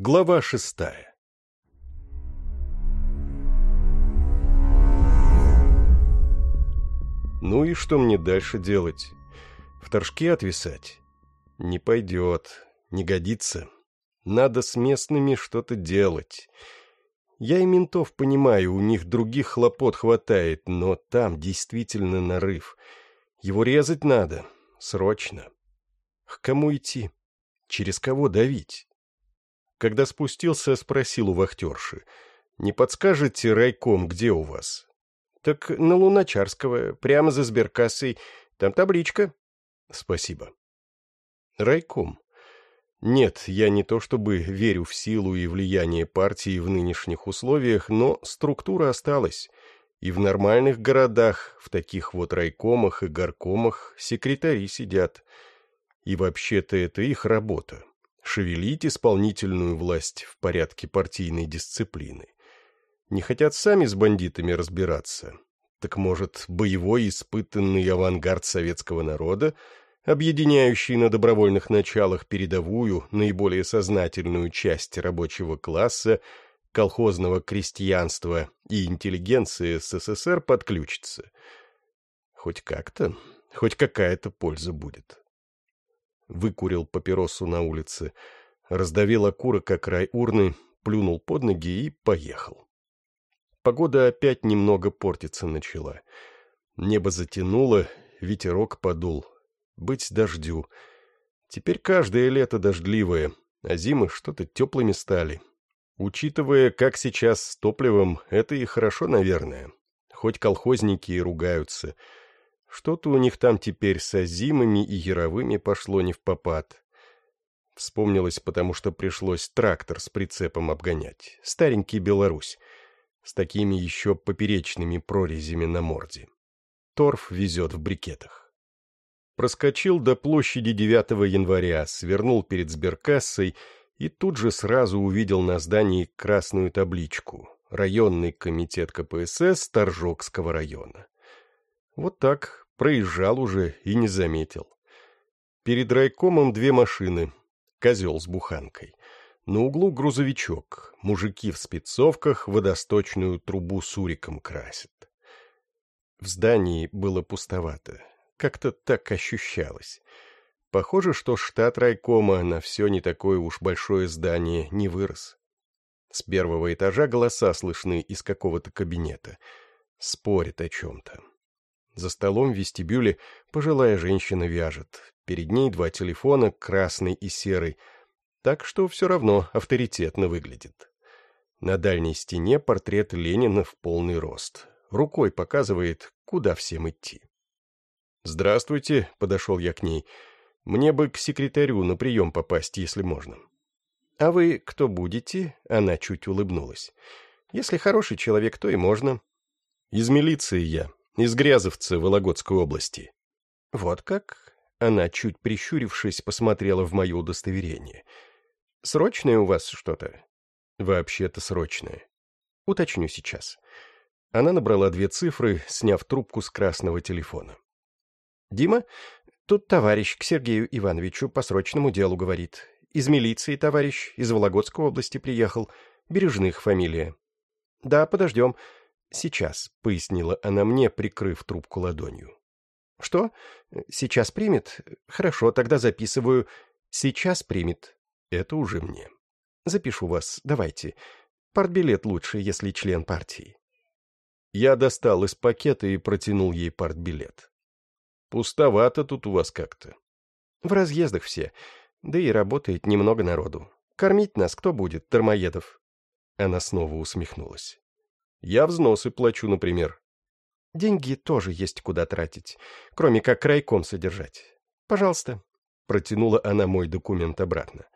Глава шестая Ну и что мне дальше делать? В торжке отвисать? Не пойдет, не годится. Надо с местными что-то делать. Я и ментов понимаю, у них других хлопот хватает, но там действительно нарыв. Его резать надо, срочно. К кому идти? Через кого давить? Когда спустился, спросил у вахтерши. «Не подскажете райком, где у вас?» «Так на Луначарского, прямо за сберкассой. Там табличка». «Спасибо». «Райком». Нет, я не то чтобы верю в силу и влияние партии в нынешних условиях, но структура осталась. И в нормальных городах, в таких вот райкомах и горкомах, секретари сидят. И вообще-то это их работа — шевелить исполнительную власть в порядке партийной дисциплины. Не хотят сами с бандитами разбираться. Так может, боевой испытанный авангард советского народа — объединяющий на добровольных началах передовую, наиболее сознательную часть рабочего класса, колхозного крестьянства и интеллигенции СССР подключится. Хоть как-то, хоть какая-то польза будет. Выкурил папиросу на улице, раздавил окурок о край урны, плюнул под ноги и поехал. Погода опять немного портиться начала. Небо затянуло, ветерок подул, быть дождю. Теперь каждое лето дождливое, а зимы что-то теплыми стали. Учитывая, как сейчас с топливом, это и хорошо, наверное. Хоть колхозники и ругаются. Что-то у них там теперь с зимами и яровыми пошло не в попад. Вспомнилось, потому что пришлось трактор с прицепом обгонять. Старенький Беларусь. С такими еще поперечными прорезями на морде. Торф везет в брикетах. Проскочил до площади 9 января, свернул перед сберкассой и тут же сразу увидел на здании красную табличку «Районный комитет КПСС Торжокского района». Вот так, проезжал уже и не заметил. Перед райкомом две машины, козел с буханкой. На углу грузовичок, мужики в спецовках водосточную трубу суриком красят. В здании было пустовато. Как-то так ощущалось. Похоже, что штат райкома на все не такое уж большое здание не вырос. С первого этажа голоса слышны из какого-то кабинета. Спорят о чем-то. За столом в вестибюле пожилая женщина вяжет. Перед ней два телефона, красный и серый. Так что все равно авторитетно выглядит. На дальней стене портрет Ленина в полный рост. Рукой показывает, куда всем идти. «Здравствуйте», — подошел я к ней. «Мне бы к секретарю на прием попасть, если можно». «А вы кто будете?» — она чуть улыбнулась. «Если хороший человек, то и можно». «Из милиции я, из Грязовца Вологодской области». «Вот как?» — она, чуть прищурившись, посмотрела в мое удостоверение. «Срочное у вас что-то?» «Вообще-то срочное». «Уточню сейчас». Она набрала две цифры, сняв трубку с красного телефона. «Дима, тут товарищ к Сергею Ивановичу по срочному делу говорит. Из милиции товарищ, из Вологодской области приехал. Бережных фамилия». «Да, подождем. Сейчас», — пояснила она мне, прикрыв трубку ладонью. «Что? Сейчас примет? Хорошо, тогда записываю. Сейчас примет. Это уже мне. Запишу вас, давайте. Партбилет лучше, если член партии». Я достал из пакета и протянул ей партбилет. Пустовато тут у вас как-то. В разъездах все. Да и работает немного народу. Кормить нас кто будет, Тормоедов? Она снова усмехнулась. Я взносы плачу, например. Деньги тоже есть куда тратить, кроме как райком содержать. Пожалуйста. Протянула она мой документ обратно.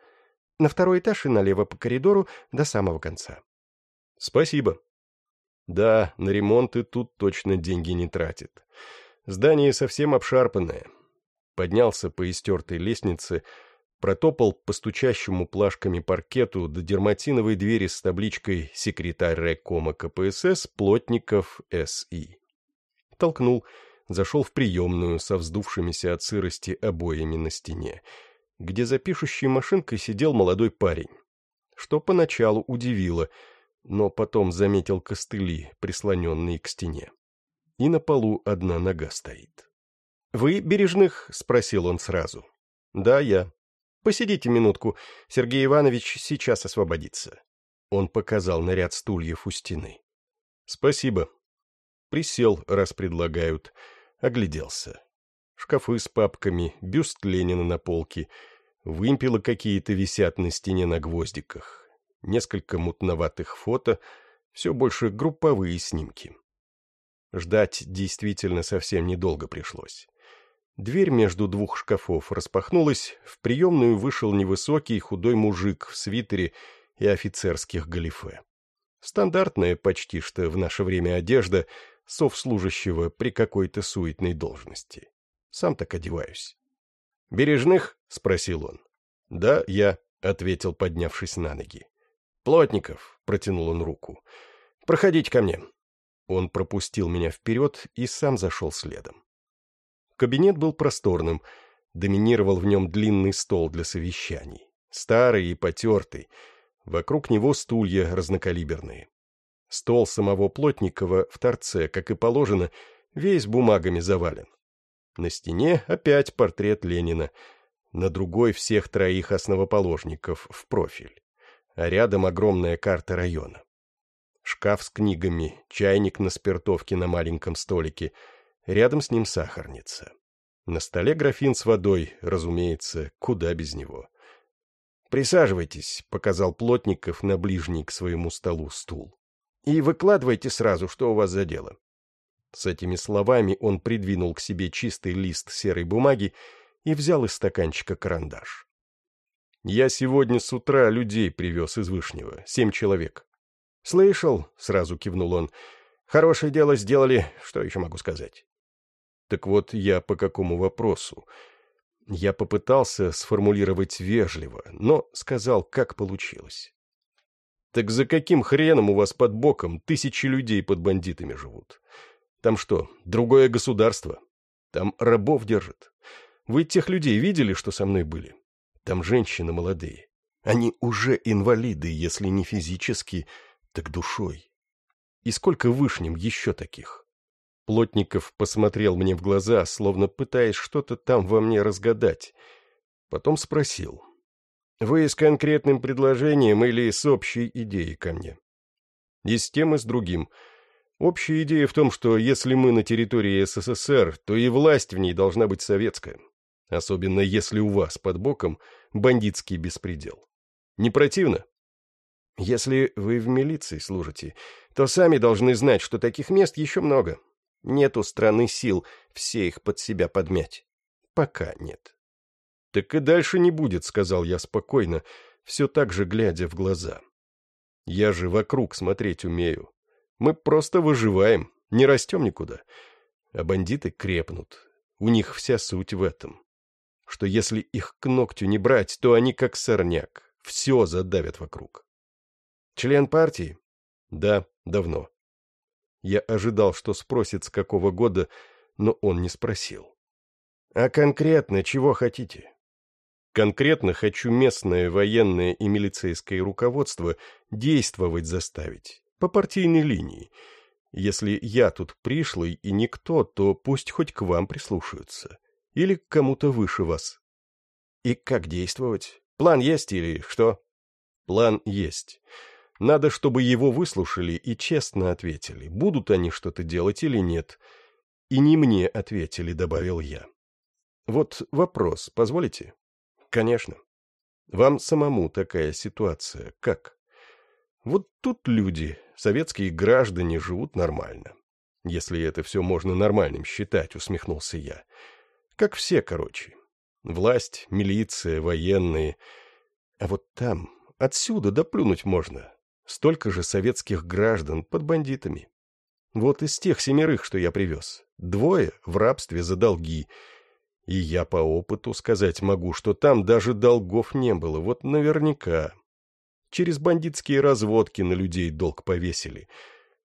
На второй этаж и налево по коридору до самого конца. Спасибо. Да, на ремонт и тут точно деньги не тратит. Здание совсем обшарпанное. Поднялся по истертой лестнице, протопал по стучащему плашками паркету до дерматиновой двери с табличкой «Секретарь райкома КПСС Плотников С.И». Толкнул, зашел в приемную со вздувшимися от сырости обоями на стене, где за пишущей машинкой сидел молодой парень. что поначалу удивило, но потом заметил костыли, прислоненные к стене. И на полу одна нога стоит. «Вы Бережных?» — спросил он сразу. «Да, я. Посидите минутку, Сергей Иванович сейчас освободится». Он показал на ряд стульев у стены. «Спасибо». Присел, раз предлагают. Огляделся. Шкафы с папками, бюст Ленина на полке, вымпелы какие-то висят на стене на гвоздиках, несколько мутноватых фото, все больше групповые снимки. Ждать действительно совсем недолго пришлось. Дверь между двух шкафов распахнулась, в приемную вышел невысокий худой мужик в свитере и офицерских галифе. Стандартная почти что в наше время одежда совслужащего при какой-то суетной должности. Сам так одеваюсь. «Бережных?» — спросил он. «Да, я», — ответил, поднявшись на ноги. «Плотников», — протянул он руку. «Проходите ко мне». Он пропустил меня вперед и сам зашел следом. Кабинет был просторным, доминировал в нем длинный стол для совещаний. Старый и потертый, вокруг него стулья разнокалиберные. Стол самого Плотникова в торце, как и положено, весь бумагами завален. На стене опять портрет Ленина, на другой всех троих основоположников в профиль, а рядом огромная карта района. Шкаф с книгами, чайник на спиртовке на маленьком столике — Рядом с ним сахарница. На столе графин с водой, разумеется, куда без него. «Присаживайтесь», — показал Плотников на ближний к своему столу стул. «И выкладывайте сразу, что у вас за дело». С этими словами он придвинул к себе чистый лист серой бумаги и взял из стаканчика карандаш. «Я сегодня с утра людей привез из Вышнего, семь человек». «Слышал», — сразу кивнул он, — «хорошее дело сделали, что еще могу сказать?» Так вот, я по какому вопросу? Я попытался сформулировать вежливо, но сказал, как получилось. Так за каким хреном у вас под боком тысячи людей под бандитами живут? Там что, другое государство? Там рабов держат? Вы тех людей видели, что со мной были? Там женщины молодые. Они уже инвалиды, если не физически, так душой. И сколько вышним еще таких? Плотников посмотрел мне в глаза, словно пытаясь что-то там во мне разгадать. Потом спросил. «Вы с конкретным предложением или с общей идеей ко мне?» «И с тем, и с другим. Общая идея в том, что если мы на территории СССР, то и власть в ней должна быть советская. Особенно если у вас под боком бандитский беспредел. Не противно?» «Если вы в милиции служите, то сами должны знать, что таких мест еще много. Нет у страны сил все их под себя подмять. Пока нет. «Так и дальше не будет», — сказал я спокойно, все так же глядя в глаза. «Я же вокруг смотреть умею. Мы просто выживаем, не растем никуда. А бандиты крепнут. У них вся суть в этом. Что если их к ногтю не брать, то они как сорняк, все задавят вокруг». «Член партии?» «Да, давно». Я ожидал, что спросит, с какого года, но он не спросил. «А конкретно чего хотите?» «Конкретно хочу местное военное и милицейское руководство действовать заставить, по партийной линии. Если я тут пришлый и никто, то пусть хоть к вам прислушаются. Или к кому-то выше вас». «И как действовать? План есть или что?» «План есть». Надо, чтобы его выслушали и честно ответили, будут они что-то делать или нет. И не мне ответили, добавил я. Вот вопрос, позволите? Конечно. Вам самому такая ситуация как? Вот тут люди, советские граждане, живут нормально. Если это все можно нормальным считать, усмехнулся я. Как все, короче. Власть, милиция, военные. А вот там, отсюда доплюнуть можно. Столько же советских граждан под бандитами. Вот из тех семерых, что я привез, двое в рабстве за долги. И я по опыту сказать могу, что там даже долгов не было, вот наверняка. Через бандитские разводки на людей долг повесили,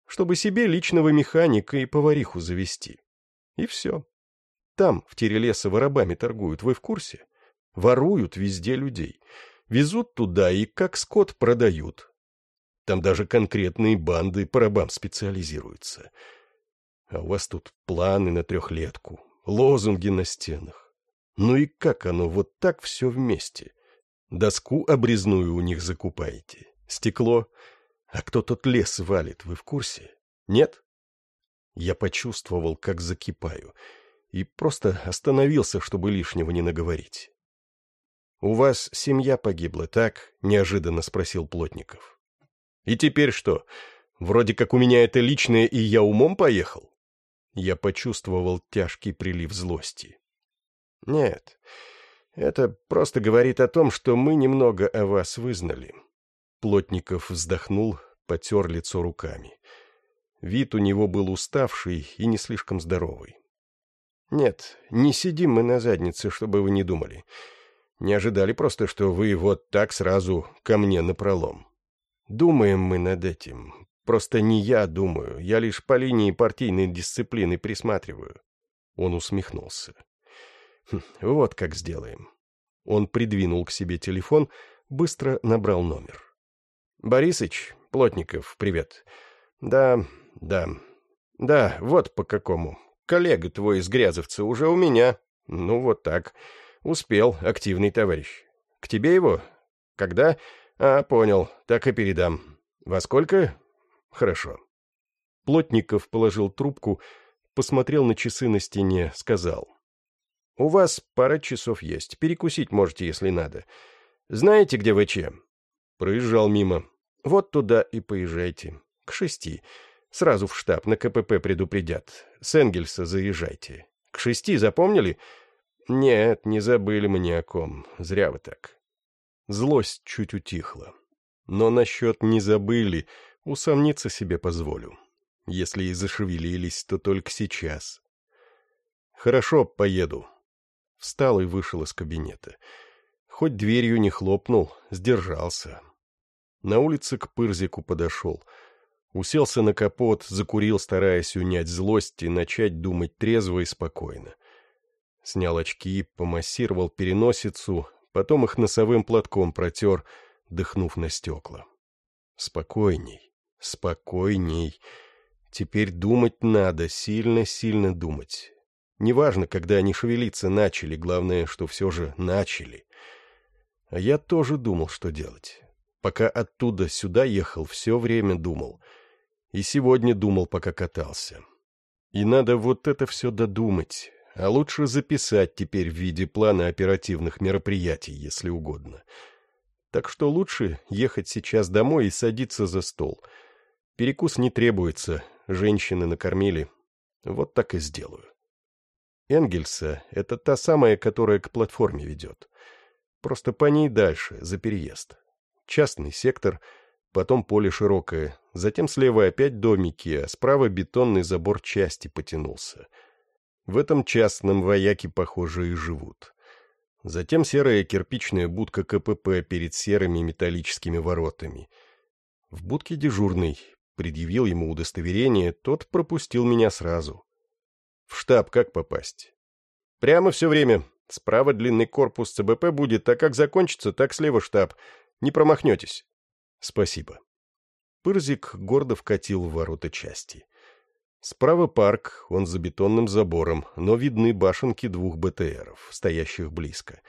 чтобы себе личного механика и повариху завести. И все. Там, в Терелесово, рабами торгуют, вы в курсе? Воруют везде людей. Везут туда и как скот продают. Там даже конкретные банды по рабам специализируются. А у вас тут планы на трехлетку, лозунги на стенах. Ну и как оно вот так все вместе? Доску обрезную у них закупаете, стекло. А кто тот лес валит, вы в курсе? Нет? Я почувствовал, как закипаю, и просто остановился, чтобы лишнего не наговорить. «У вас семья погибла, так?» — неожиданно спросил Плотников. «И теперь что? Вроде как у меня это личное, и я умом поехал?» Я почувствовал тяжкий прилив злости. «Нет, это просто говорит о том, что мы немного о вас вызнали». Плотников вздохнул, потер лицо руками. Вид у него был уставший и не слишком здоровый. «Нет, не сидим мы на заднице, чтобы вы не думали. Не ожидали просто, что вы вот так сразу ко мне напролом. Думаем мы над этим. Просто не я думаю, я лишь по линии партийной дисциплины присматриваю». Он усмехнулся. Хм, «Вот как сделаем». Он придвинул к себе телефон, быстро набрал номер. «Борисыч, Плотников, привет. Да, да, да, вот по какому. Коллега твой из Грязовца уже у меня. Ну, вот так. Успел, активный товарищ. К тебе его? Когда? А, понял, так и передам. Во сколько? Хорошо. Плотников положил трубку, посмотрел на часы на стене, сказал. «У вас пара часов есть. Перекусить можете, если надо. Знаете, где ВЧ?» Проезжал мимо. «Вот туда и поезжайте. К шести. Сразу в штаб, на КПП предупредят. С Энгельса заезжайте. К шести запомнили? Нет, не забыли мы ни о ком. Зря вы так. Злость чуть утихла. Но насчет «не забыли» усомниться себе позволю. Если и зашевелились, то только сейчас. Хорошо, поеду. Встал и вышел из кабинета. Хоть дверью не хлопнул, сдержался. На улице к Пырзику подошел — Уселся на капот, закурил, стараясь унять злость и начать думать трезво и спокойно. Снял очки, помассировал переносицу, потом их носовым платком протер, дыхнув на стекла. Спокойней, спокойней. Теперь думать надо, сильно-сильно думать. Неважно, когда они шевелиться начали, главное, что все же начали. А я тоже думал, что делать. Пока оттуда сюда ехал, все время думал — и сегодня думал, пока катался. И надо вот это все додумать, а лучше записать теперь в виде плана оперативных мероприятий, если угодно. Так что лучше ехать сейчас домой и садиться за стол. Перекус не требуется, женщины накормили. Вот так и сделаю. Энгельса — это та самая, которая к платформе ведет. Просто по ней дальше, за переезд. Частный сектор — потом поле широкое, затем слева опять домики, а справа бетонный забор части потянулся. В этом частном вояки, похоже, и живут. Затем серая кирпичная будка КПП перед серыми металлическими воротами. В будке дежурный. Предъявил ему удостоверение, тот пропустил меня сразу. В штаб как попасть? Прямо все время. Справа длинный корпус ЦБП будет, а как закончится, так слева штаб. Не промахнетесь. «Спасибо». Пырзик гордо вкатил в ворота части. Справа парк, он за бетонным забором, но видны башенки двух БТРов, стоящих близко.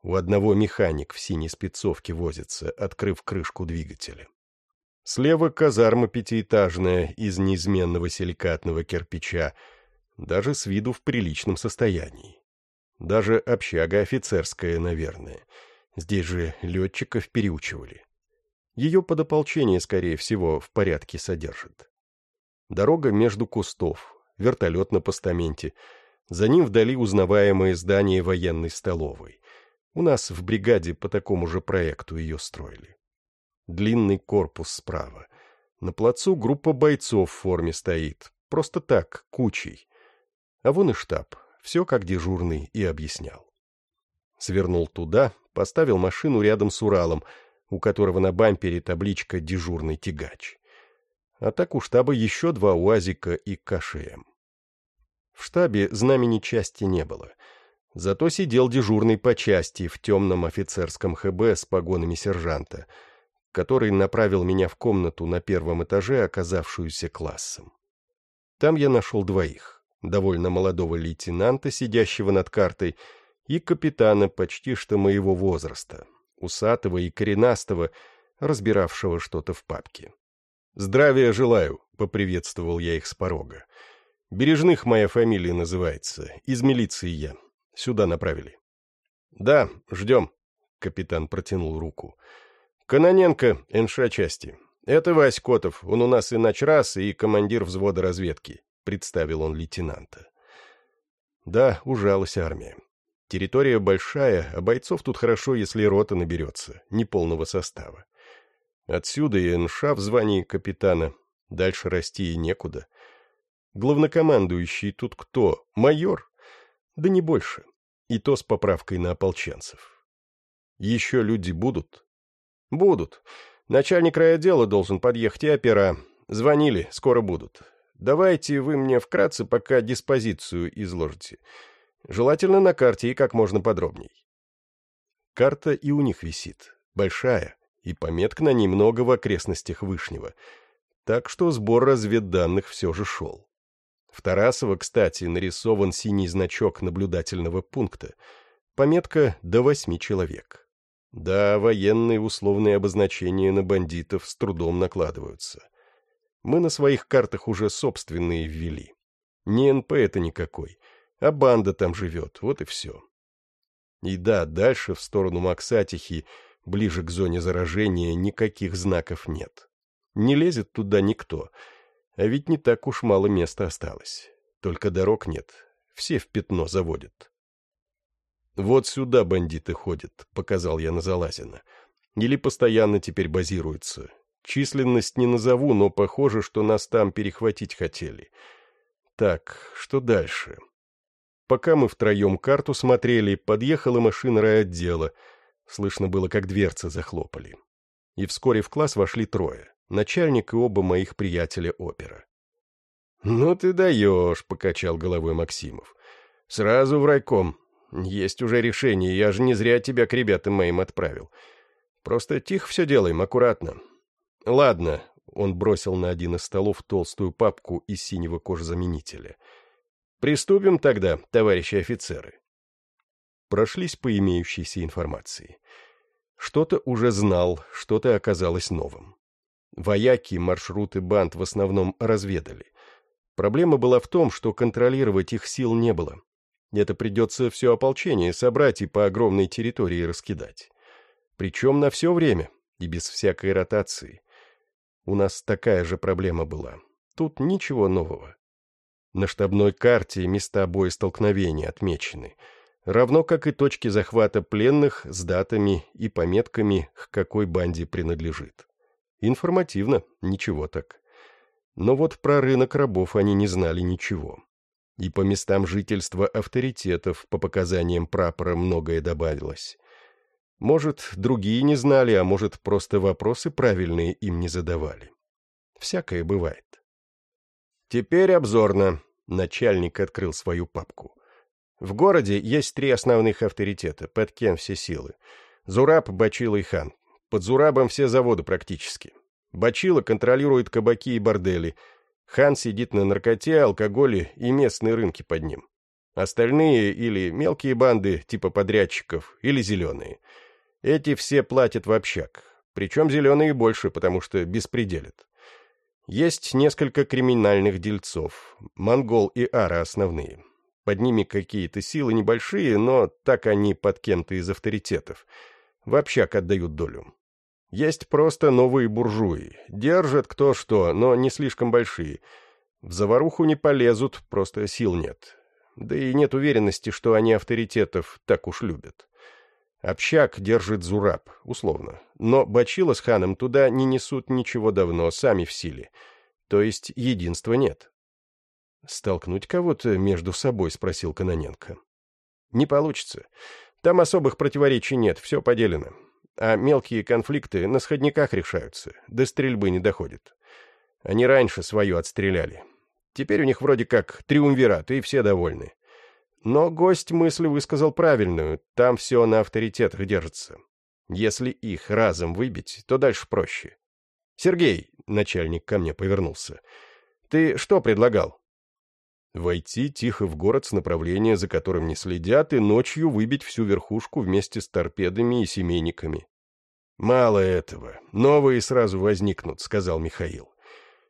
У одного механик в синей спецовке возится, открыв крышку двигателя. Слева казарма пятиэтажная, из неизменного силикатного кирпича, даже с виду в приличном состоянии. Даже общага офицерская, наверное. Здесь же летчиков переучивали. Ее под ополчение, скорее всего, в порядке содержит. Дорога между кустов, вертолет на постаменте. За ним вдали узнаваемое здание военной столовой. У нас в бригаде по такому же проекту ее строили. Длинный корпус справа. На плацу группа бойцов в форме стоит. Просто так, кучей. А вон и штаб. Все как дежурный и объяснял. Свернул туда, поставил машину рядом с Уралом — у которого на бампере табличка «Дежурный тягач». А так у штаба еще два УАЗика и КШМ. В штабе знамени части не было. Зато сидел дежурный по части в темном офицерском ХБ с погонами сержанта, который направил меня в комнату на первом этаже, оказавшуюся классом. Там я нашел двоих, довольно молодого лейтенанта, сидящего над картой, и капитана почти что моего возраста, усатого и коренастого, разбиравшего что-то в папке. «Здравия желаю», — поприветствовал я их с порога. «Бережных моя фамилия называется, из милиции я. Сюда направили». «Да, ждем», — капитан протянул руку. «Каноненко, НШ части. Это Вась Котов, он у нас и начрас, и командир взвода разведки», — представил он лейтенанта. «Да, ужалась армия. Территория большая, а бойцов тут хорошо, если рота наберется, неполного состава. Отсюда и НШ в звании капитана. Дальше расти и некуда. Главнокомандующий тут кто? Майор? Да не больше. И то с поправкой на ополченцев. Еще люди будут? Будут. Начальник райотдела должен подъехать и опера. Звонили, скоро будут. Давайте вы мне вкратце пока диспозицию изложите. Желательно на карте и как можно подробней. Карта и у них висит. Большая и пометок на ней много в окрестностях Вышнего, так что сбор разведданных все же шел. В Тарасово, кстати, нарисован синий значок наблюдательного пункта, пометка «до восьми человек». Да, военные условные обозначения на бандитов с трудом накладываются. Мы на своих картах уже собственные ввели. Не НП это никакой, а банда там живет, вот и все. И да, дальше, в сторону Максатихи, Ближе к зоне заражения никаких знаков нет. Не лезет туда никто. А ведь не так уж мало места осталось. Только дорог нет. Все в пятно заводят. «Вот сюда бандиты ходят», — показал я на Залазина. «Или постоянно теперь базируются. Численность не назову, но похоже, что нас там перехватить хотели. Так, что дальше?» Пока мы втроем карту смотрели, подъехала машина райотдела — Слышно было, как дверцы захлопали. И вскоре в класс вошли трое. Начальник и оба моих приятеля опера. «Ну ты даешь», — покачал головой Максимов. «Сразу в райком. Есть уже решение, я же не зря тебя к ребятам моим отправил. Просто тихо все делаем, аккуратно». «Ладно», — он бросил на один из столов толстую папку из синего кожзаменителя. «Приступим тогда, товарищи офицеры» прошлись по имеющейся информации. Что-то уже знал, что-то оказалось новым. Вояки маршруты банд в основном разведали. Проблема была в том, что контролировать их сил не было. Это придется все ополчение собрать и по огромной территории раскидать. Причем на все время и без всякой ротации. У нас такая же проблема была. Тут ничего нового. На штабной карте места боестолкновения отмечены — равно как и точки захвата пленных с датами и пометками, к какой банде принадлежит. Информативно, ничего так. Но вот про рынок рабов они не знали ничего. И по местам жительства авторитетов по показаниям прапора многое добавилось. Может, другие не знали, а может, просто вопросы правильные им не задавали. Всякое бывает. Теперь обзорно. Начальник открыл свою папку. В городе есть три основных авторитета, под кем все силы. Зураб, Бачила и Хан. Под Зурабом все заводы практически. Бачила контролирует кабаки и бордели. Хан сидит на наркоте, алкоголе и местные рынки под ним. Остальные или мелкие банды типа подрядчиков, или зеленые. Эти все платят в общак. Причем зеленые больше, потому что беспределят. Есть несколько криминальных дельцов. Монгол и Ара основные. Под ними какие-то силы небольшие, но так они под кем-то из авторитетов. В общак отдают долю. Есть просто новые буржуи. Держат кто что, но не слишком большие. В заваруху не полезут, просто сил нет. Да и нет уверенности, что они авторитетов так уж любят. Общак держит Зураб, условно. Но Бачила с ханом туда не несут ничего давно, сами в силе. То есть единства нет. «Столкнуть кого-то между собой?» — спросил Каноненко. «Не получится. Там особых противоречий нет, все поделено. А мелкие конфликты на сходниках решаются, до стрельбы не доходит. Они раньше свое отстреляли. Теперь у них вроде как триумвират, и все довольны. Но гость мысль высказал правильную, там все на авторитетах держится. Если их разом выбить, то дальше проще. «Сергей», — начальник ко мне повернулся, — «ты что предлагал?» Войти тихо в город с направления, за которым не следят, и ночью выбить всю верхушку вместе с торпедами и семейниками. «Мало этого. Новые сразу возникнут», — сказал Михаил.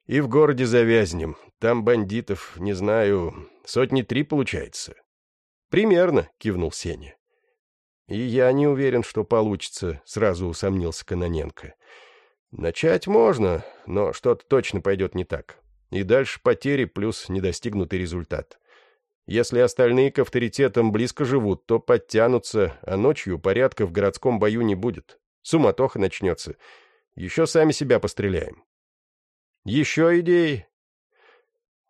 «И в городе завязнем. Там бандитов, не знаю, сотни три получается». «Примерно», — кивнул Сеня. «И я не уверен, что получится», — сразу усомнился Каноненко. «Начать можно, но что-то точно пойдет не так. И дальше потери плюс недостигнутый результат. Если остальные к авторитетам близко живут, то подтянутся, а ночью порядка в городском бою не будет. Суматоха начнется. Еще сами себя постреляем». «Еще идеи?»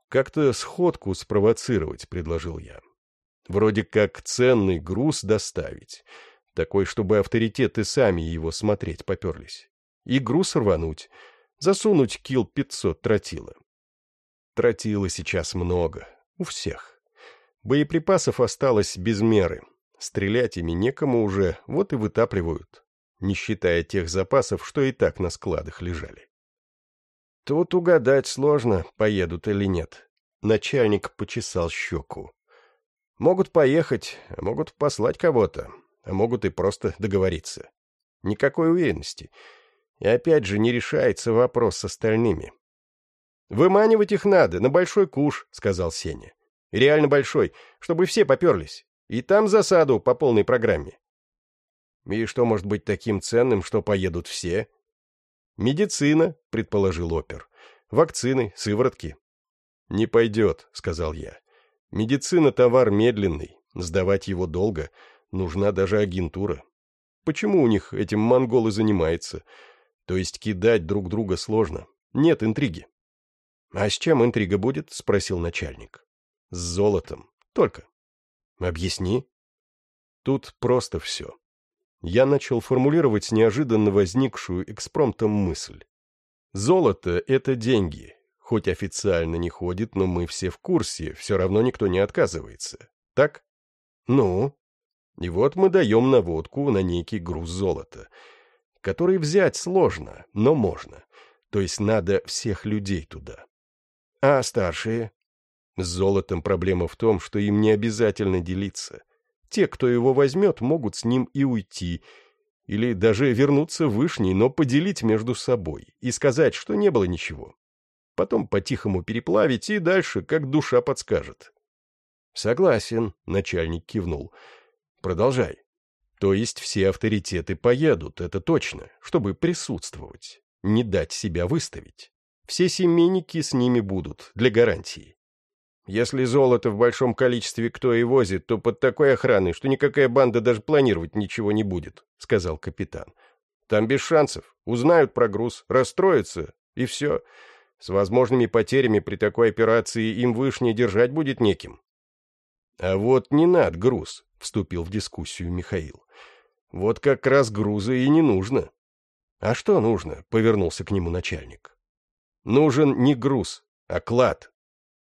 «Как-то сходку спровоцировать», — предложил я. Вроде как ценный груз доставить. Такой, чтобы авторитеты сами его смотреть поперлись. И груз рвануть. Засунуть кил пятьсот тротила. Тротила сейчас много. У всех. Боеприпасов осталось без меры. Стрелять ими некому уже, вот и вытапливают. Не считая тех запасов, что и так на складах лежали. Тут угадать сложно, поедут или нет. Начальник почесал щеку. Могут поехать, а могут послать кого-то, а могут и просто договориться. Никакой уверенности. И опять же не решается вопрос с остальными. «Выманивать их надо, на большой куш», — сказал Сеня. «Реально большой, чтобы все поперлись. И там засаду по полной программе». «И что может быть таким ценным, что поедут все?» «Медицина», — предположил опер. «Вакцины, сыворотки». «Не пойдет», — сказал я. Медицина — товар медленный, сдавать его долго, нужна даже агентура. Почему у них этим монголы занимаются? То есть кидать друг друга сложно. Нет интриги. — А с чем интрига будет? — спросил начальник. — С золотом. Только. — Объясни. Тут просто все. Я начал формулировать неожиданно возникшую экспромтом мысль. Золото — это деньги, Хоть официально не ходит, но мы все в курсе, все равно никто не отказывается. Так? Ну? И вот мы даем наводку на некий груз золота, который взять сложно, но можно. То есть надо всех людей туда. А старшие? С золотом проблема в том, что им не обязательно делиться. Те, кто его возьмет, могут с ним и уйти, или даже вернуться в Вышний, но поделить между собой и сказать, что не было ничего потом по-тихому переплавить и дальше, как душа подскажет. — Согласен, — начальник кивнул. — Продолжай. То есть все авторитеты поедут, это точно, чтобы присутствовать, не дать себя выставить. Все семейники с ними будут, для гарантии. Если золото в большом количестве кто и возит, то под такой охраной, что никакая банда даже планировать ничего не будет, — сказал капитан. Там без шансов. Узнают про груз, расстроятся, и все. С возможными потерями при такой операции им вышне держать будет неким. — А вот не над груз, — вступил в дискуссию Михаил. — Вот как раз груза и не нужно. — А что нужно? — повернулся к нему начальник. — Нужен не груз, а клад.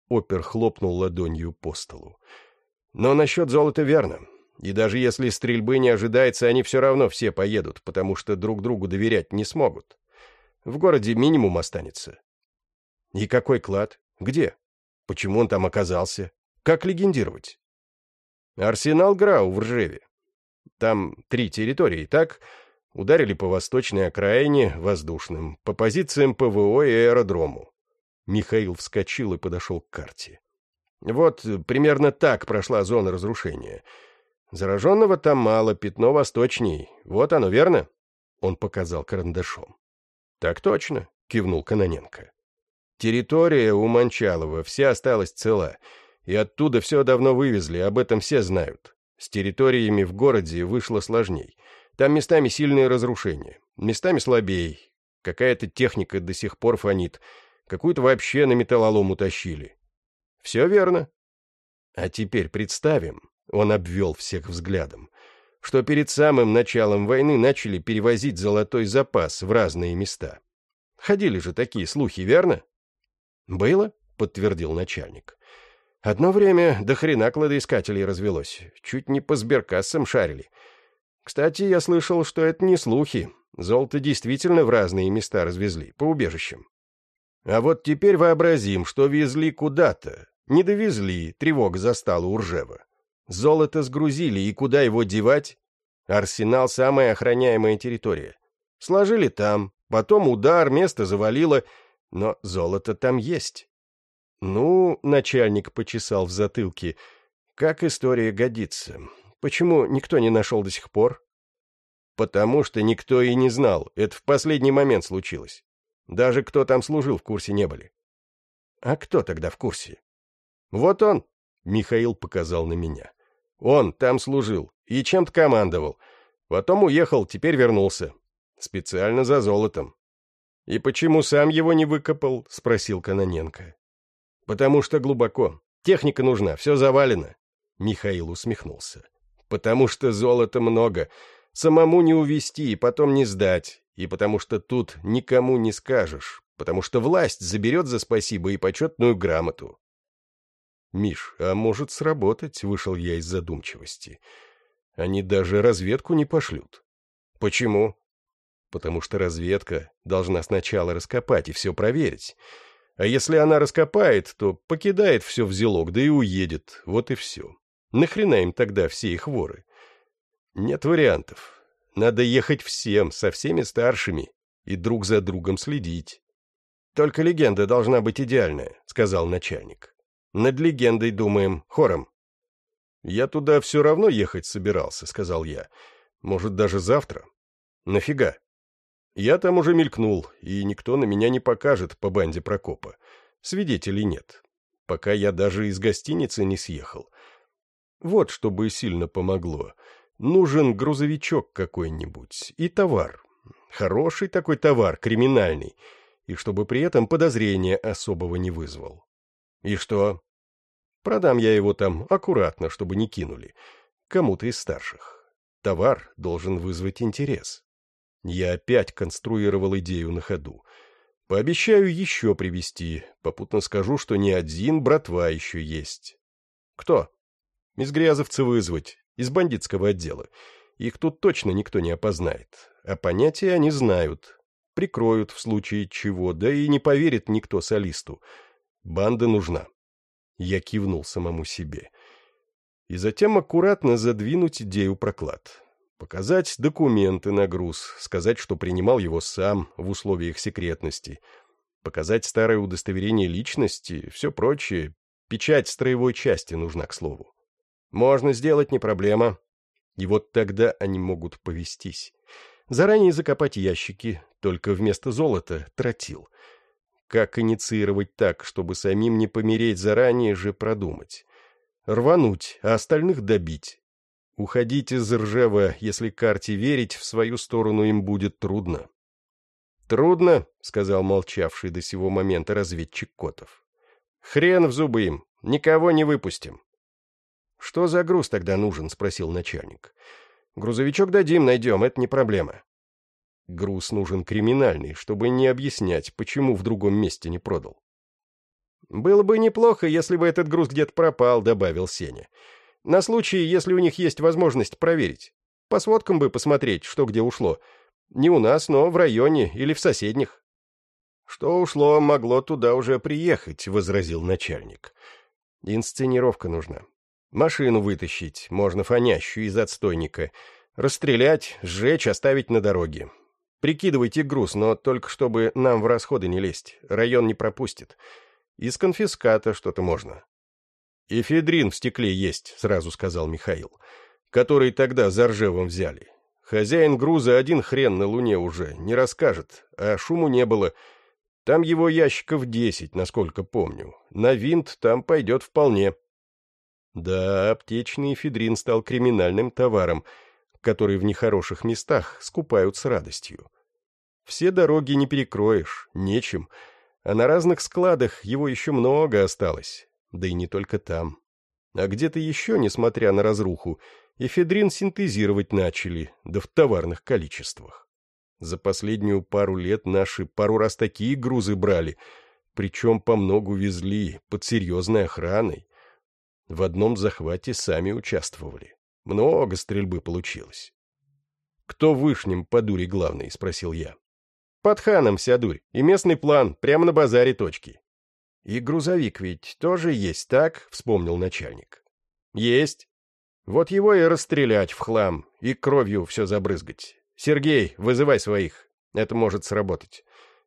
Опер хлопнул ладонью по столу. — Но насчет золота верно. И даже если стрельбы не ожидается, они все равно все поедут, потому что друг другу доверять не смогут. В городе минимум останется. И какой клад? Где? Почему он там оказался? Как легендировать? Арсенал Грау в Ржеве. Там три территории, так? Ударили по восточной окраине, воздушным, по позициям ПВО и аэродрому. Михаил вскочил и подошел к карте. Вот примерно так прошла зона разрушения. Зараженного там мало, пятно восточней. Вот оно, верно? Он показал карандашом. Так точно, кивнул Каноненко. Территория у Манчалова вся осталась цела, и оттуда все давно вывезли, об этом все знают. С территориями в городе вышло сложней. Там местами сильные разрушения, местами слабей. Какая-то техника до сих пор фонит. Какую-то вообще на металлолом утащили. Все верно. А теперь представим, он обвел всех взглядом, что перед самым началом войны начали перевозить золотой запас в разные места. Ходили же такие слухи, верно? «Было?» — подтвердил начальник. Одно время до хрена кладоискателей развелось. Чуть не по сберкассам шарили. Кстати, я слышал, что это не слухи. Золото действительно в разные места развезли, по убежищам. А вот теперь вообразим, что везли куда-то. Не довезли, тревога застала у Ржева. Золото сгрузили, и куда его девать? Арсенал — самая охраняемая территория. Сложили там, потом удар, место завалило, но золото там есть. Ну, начальник почесал в затылке. Как история годится? Почему никто не нашел до сих пор? Потому что никто и не знал. Это в последний момент случилось. Даже кто там служил, в курсе не были. А кто тогда в курсе? Вот он, Михаил показал на меня. Он там служил и чем-то командовал. Потом уехал, теперь вернулся. Специально за золотом. «И почему сам его не выкопал?» — спросил Каноненко. «Потому что глубоко. Техника нужна, все завалено». Михаил усмехнулся. «Потому что золота много. Самому не увести и потом не сдать. И потому что тут никому не скажешь. Потому что власть заберет за спасибо и почетную грамоту». «Миш, а может сработать?» — вышел я из задумчивости. «Они даже разведку не пошлют». «Почему?» «Потому что разведка должна сначала раскопать и все проверить». А если она раскопает, то покидает все в зелок, да и уедет. Вот и все. Нахрена им тогда все их воры? Нет вариантов. Надо ехать всем, со всеми старшими, и друг за другом следить. Только легенда должна быть идеальная, сказал начальник. Над легендой думаем хором. Я туда все равно ехать собирался, сказал я. Может, даже завтра? Нафига? Я там уже мелькнул, и никто на меня не покажет по банде Прокопа. Свидетелей нет. Пока я даже из гостиницы не съехал. Вот что бы сильно помогло. Нужен грузовичок какой-нибудь и товар. Хороший такой товар, криминальный. И чтобы при этом подозрения особого не вызвал. И что? Продам я его там аккуратно, чтобы не кинули. Кому-то из старших. Товар должен вызвать интерес. Я опять конструировал идею на ходу. Пообещаю еще привести, попутно скажу, что не один братва еще есть. Кто? Из грязовца вызвать, из бандитского отдела. Их тут точно никто не опознает. А понятия они знают. Прикроют в случае чего, да и не поверит никто солисту. Банда нужна. Я кивнул самому себе. И затем аккуратно задвинуть идею проклад. Показать документы на груз, сказать, что принимал его сам в условиях секретности, показать старое удостоверение личности, все прочее. Печать строевой части нужна, к слову. Можно сделать, не проблема. И вот тогда они могут повестись. Заранее закопать ящики, только вместо золота тротил. Как инициировать так, чтобы самим не помереть заранее же продумать? Рвануть, а остальных добить, Уходить из Ржева, если карте верить, в свою сторону им будет трудно. «Трудно», — сказал молчавший до сего момента разведчик Котов. «Хрен в зубы им, никого не выпустим». «Что за груз тогда нужен?» — спросил начальник. «Грузовичок дадим, найдем, это не проблема». Груз нужен криминальный, чтобы не объяснять, почему в другом месте не продал. «Было бы неплохо, если бы этот груз где-то пропал», — добавил Сеня. На случай, если у них есть возможность проверить. По сводкам бы посмотреть, что где ушло. Не у нас, но в районе или в соседних. «Что ушло, могло туда уже приехать», — возразил начальник. «Инсценировка нужна. Машину вытащить, можно фонящую из отстойника. Расстрелять, сжечь, оставить на дороге. Прикидывайте груз, но только чтобы нам в расходы не лезть. Район не пропустит. Из конфиската что-то можно. «Эфедрин в стекле есть», — сразу сказал Михаил, «который тогда за Ржевом взяли. Хозяин груза один хрен на Луне уже, не расскажет, а шуму не было. Там его ящиков десять, насколько помню. На винт там пойдет вполне». Да, аптечный эфедрин стал криминальным товаром, который в нехороших местах скупают с радостью. Все дороги не перекроешь, нечем, а на разных складах его еще много осталось, да и не только там. А где-то еще, несмотря на разруху, эфедрин синтезировать начали, да в товарных количествах. За последнюю пару лет наши пару раз такие грузы брали, причем по многу везли, под серьезной охраной. В одном захвате сами участвовали. Много стрельбы получилось. «Кто вышним по дуре главный?» — спросил я. «Под ханом вся дурь. И местный план, прямо на базаре точки». «И грузовик ведь тоже есть, так?» — вспомнил начальник. «Есть. Вот его и расстрелять в хлам, и кровью все забрызгать. Сергей, вызывай своих. Это может сработать.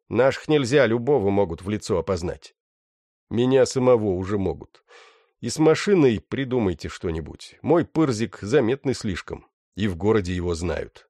Наших нельзя, любого могут в лицо опознать». «Меня самого уже могут. И с машиной придумайте что-нибудь. Мой пырзик заметный слишком, и в городе его знают.